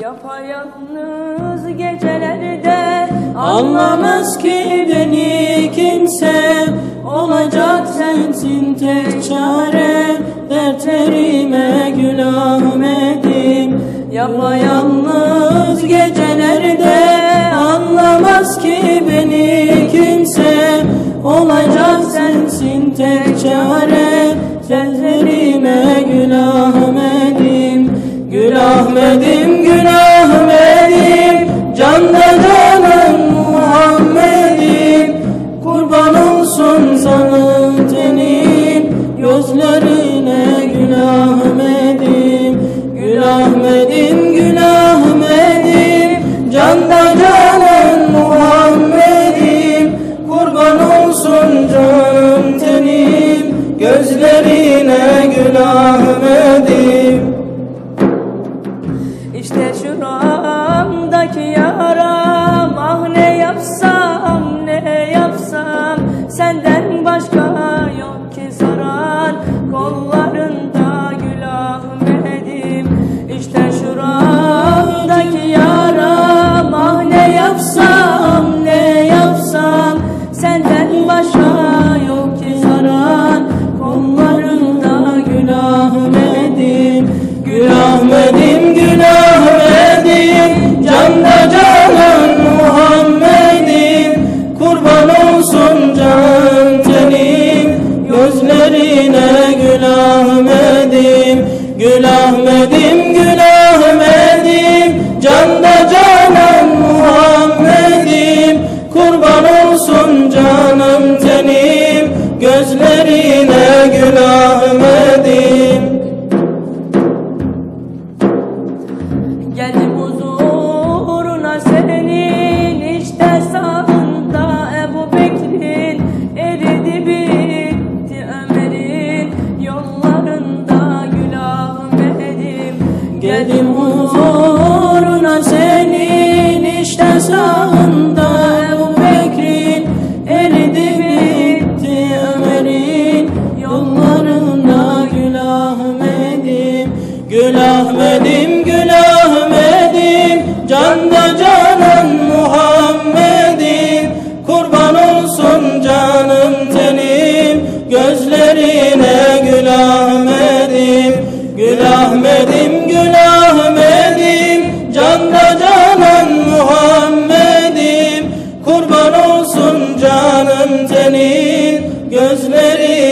Yapayalnız gecelerde Anlamaz ki beni kimse. Olacak sensin tek çare. Dertlerime gül Ahmet'im Yapayalnız gecelerde Anlamaz ki beni kimse. Olacak sensin tek çare. Dertlerime Gül Ahmet'im, Gül Ahmet'im ya Gül Ahmet'im Geldim huzuruna senin işte sağında Ebu Bekir'in eridi bitti Ömer'in yollarında Gül Ahmet'im Gül Ahmet'im Gül Ahmet'im Canda canan Muhammed'im Kurban olsun canım tenim Gözlerine Gül Ahmet'im Gül Ahmet'im المريض